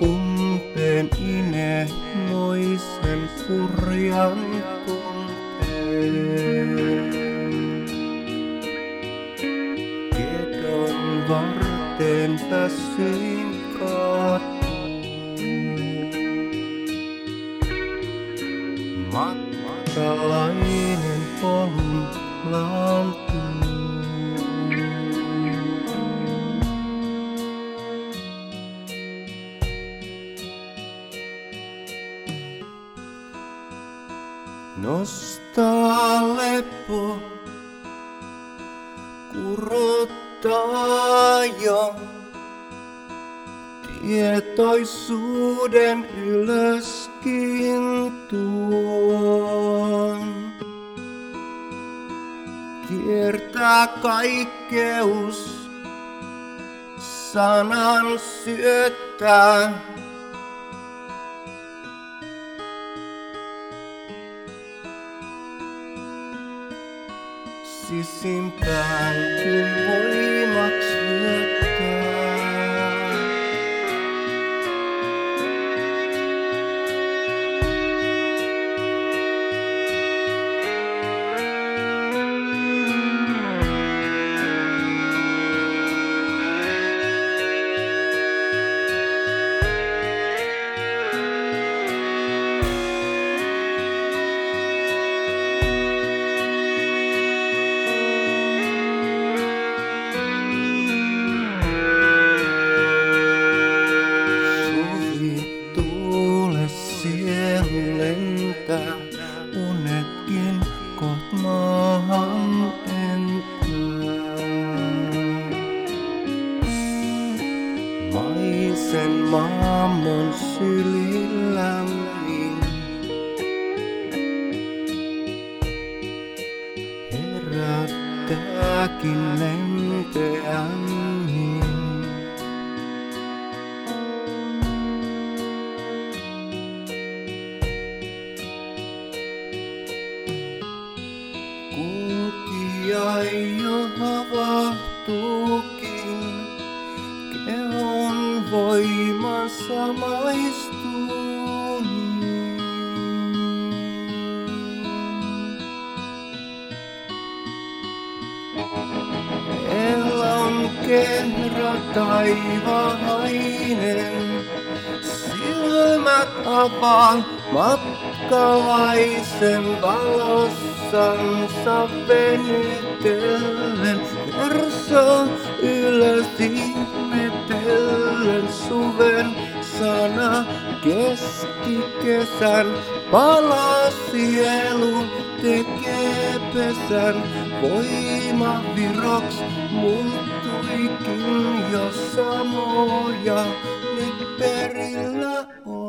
umpeen inehmoisen kurjan tunteen. Kedon varten väsyin Matkalainen polun lampun Nostaa lepo, kurottaa jo tietoisuuden ylöskin tuon. Kiertää kaikkeus, sanan syöttää. se sentar com Maisen maamon sylilämmin. Herättääkin lempeämmin. Jo havahtuukin, kehon voimansa maistuu niin. Elon kerran taivahainen, silmät avaa matkalaisen valossansa venytellen. Verso ylös ihmetellen suven sana keskikesän palaa sielu tekee pesän. Voima viroks muuttuikin jo samoja nyt perillä on.